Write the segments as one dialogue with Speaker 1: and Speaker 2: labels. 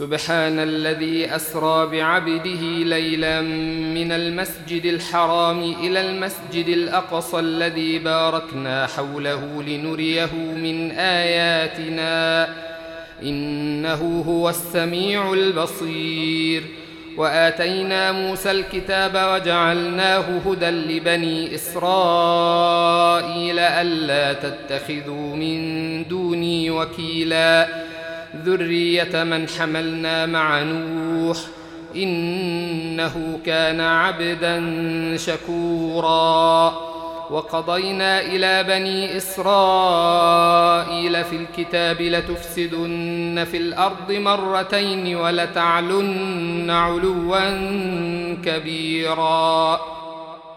Speaker 1: سبحان الذي أسرى بعبده ليلا من المسجد الحرام إلى المسجد الأقصى الذي باركنا حوله لنريه من آياتنا. إنه هو السميع البصير. وآتينا موسى الكتاب وجعلناه هدى لبني إسرائيل ألا تتخذوا من دوني وكيلا. ذريه من حملنا مع نوح انه كان عبدا شكورا. وقضينا إلى بني اسرائيل في الكتاب لتفسدن في الأرض مرتين ولتعلن علوا كبيرا.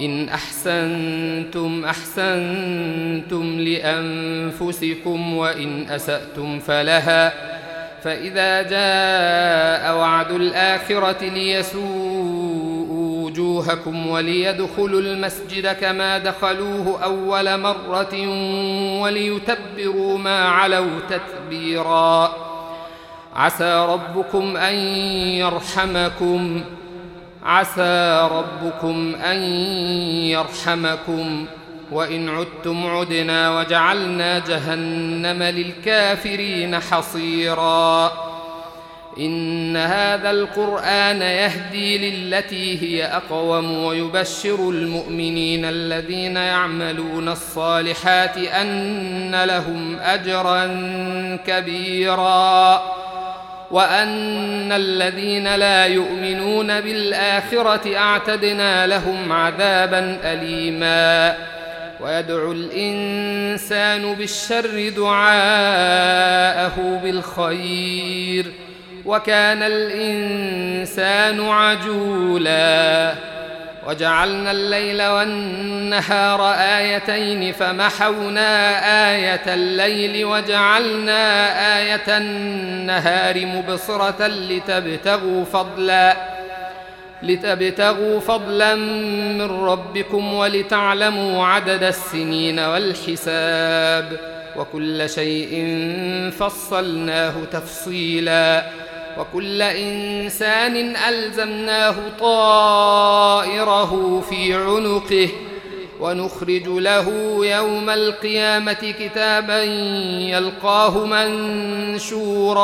Speaker 1: إن أحسنتم أحسنتم لأنفسكم وإن أسأتم فلها. فإذا جاء وعد الآخرة ليسوءوا وجوهكم وليدخلوا المسجد كما دخلوه أول مرة وليتبروا ما علوا تتبيرا. عسى ربكم أن يرحمكم. عسى ربكم أن يرحمكم. وإن عدتم عدنا وجعلنا جهنم للكافرين حصيرا. إن هذا القرآن يهدي للتي هي أقوم ويبشر المؤمنين الذين يعملون الصالحات أن لهم أجرا كبيرا. وأن الذين لا يؤمنون بالآخرة أعتدنا لهم عذابا اليما. ويدعو الإنسان بالشر دعاءه بالخير. وكان الإنسان عجولا. وجعلنا الليل والنهار آيتين فمحونا آية الليل وجعلنا آية النهار مبصرة لتبتغوا فضلا لتبتغوا فضلا من ربكم ولتعلموا عدد السنين والحساب وكل شيء فصلناه تفصيلا وكل إنسان ألزمناه طائره في عنقه ونخرج له يوم القيامة كتابا يلقاه منشورا.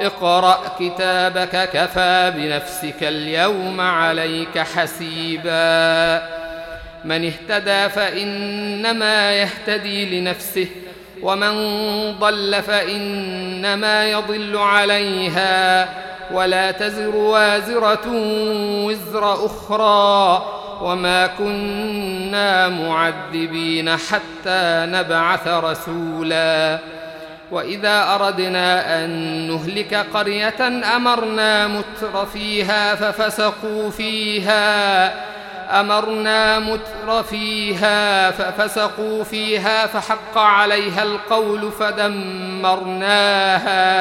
Speaker 1: اقرأ كتابك كفى بنفسك اليوم عليك حسيبا. من اهتدى فإنما يهتدي لنفسه. ومن ضل فإنما يضل عليها ولا تزر وازرة وزر أخرى وما كنا معذبين حتى نبعث رسولا وإذا أردنا أن نهلك قرية أمرنا متر فيها ففسقوا فيها امرنا متر فيها ففسقوا فيها فحق عليها القول فدمرناها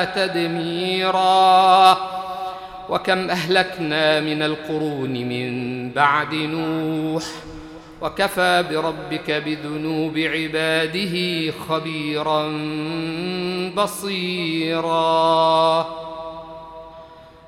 Speaker 1: تدميرا. وكم أهلكنا من القرون من بعد نوح وكفى بربك بذنوب عباده خبيرا بصيرا.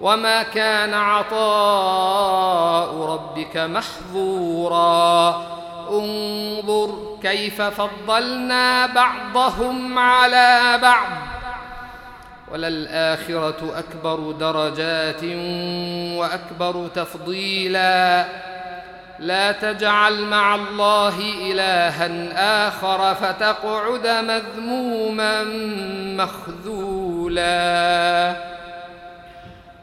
Speaker 1: وما كان عطاء ربك محظورا انظر كيف فضلنا بعضهم على بعض وللآخرة أكبر درجات وأكبر تفضيلا لا تجعل مع الله إلها آخر فتقعد مذموما مخذولا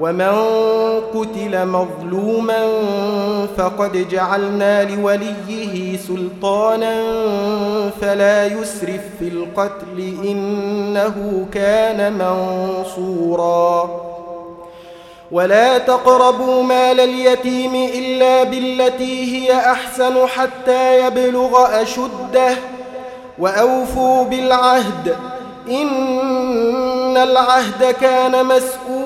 Speaker 2: ومن قتل مظلوما فقد جعلنا لوليه سلطانا فلا يسرف في القتل إنه كان منصورا. ولا تقربوا مال اليتيم إلا بالتي هي أحسن حتى يبلغ أشده. وأوفوا بالعهد إن العهد كان مسؤولا.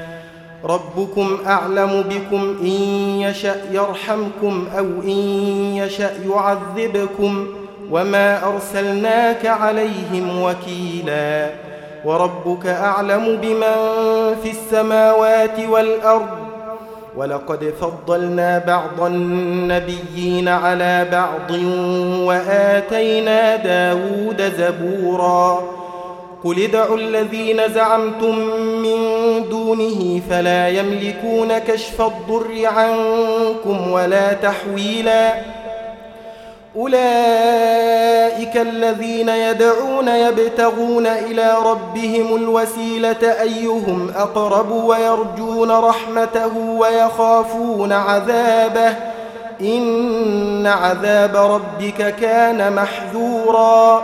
Speaker 2: ربكم أعلم بكم إن يشأ يرحمكم أو إن يشأ يعذبكم وما أرسلناك عليهم وكيلاً وربك أعلم بمن في السماوات والأرض ولقد فضلنا بعض النبيين على بعض وآتينا داود زبورا قل ادعوا الذين زعمتم من دونه فلا يملكون كشف الضر عنكم ولا تحويلاً أولئك الذين يدعون يبتغون إلى ربهم الوسيلة أيهم أقرب ويرجون رحمته ويخافون عذابه إن عذاب ربك كان محذورا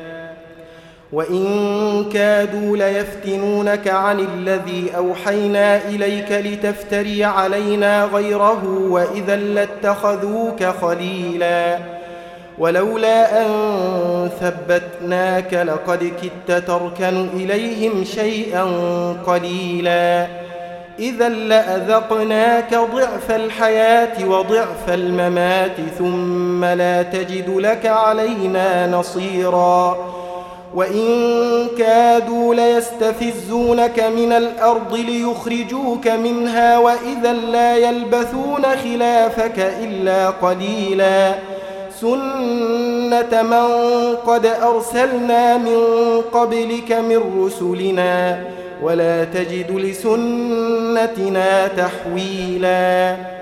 Speaker 2: وإن كادوا ليفتنونك عن الذي أوحينا إليك لتفتري علينا غيره وإذا لاتخذوك خليلا. ولولا أن ثبتناك لقد كدت تركن إليهم شيئا قليلا. إذا لأذقناك ضعف الحياة وضعف الممات ثم لا تجد لك علينا نصيراً. وإن كادوا ليستفزونك من الأرض ليخرجوك منها وإذا لا يلبثون خلافك إلا قليلا سنة من قد أرسلنا من قبلك من رسلنا ولا تجد لسنتنا تحويلاً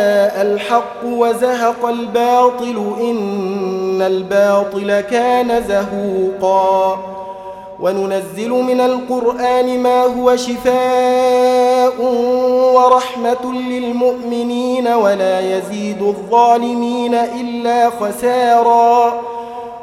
Speaker 2: الحق وزهق الباطل إن الباطل كان زهوقا. وننزل من القرآن ما هو شفاء ورحمة للمؤمنين ولا يزيد الظالمين إلا خسارا.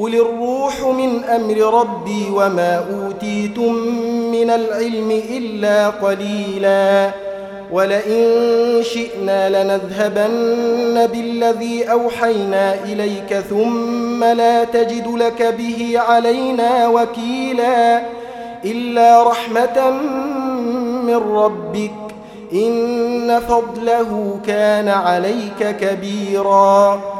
Speaker 2: قل الروح من أمر ربي وما أوتيتم من العلم إلا قليلا ولئن شئنا لنذهبن بالذي أوحينا إليك ثم لا تجد لك به علينا وكيلا إلا رحمة من ربك إن فضله كان عليك كبيراً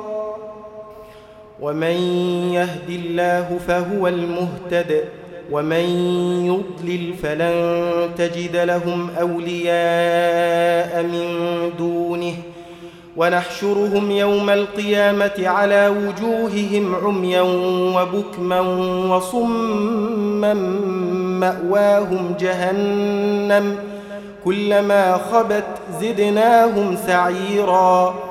Speaker 2: ومن يهد الله فهو المهتد ومن يضلل فلن تجد لهم أولياء من دونه ونحشرهم يوم القيامة على وجوههم عميا وبكما وصما مأواهم جهنم كلما خبت زدناهم سعيراً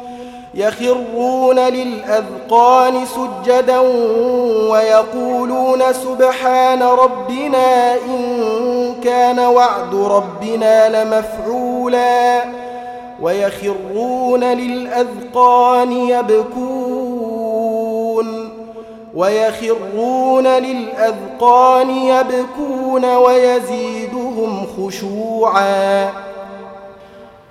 Speaker 2: يخرون للأذقان سجدا ويقولون سبحان ربنا إن كان وعد ربنا لمفعولا ويخرون للأذقان يبكون ويخرون للأذقان يبكون ويزيدهم خشوعاً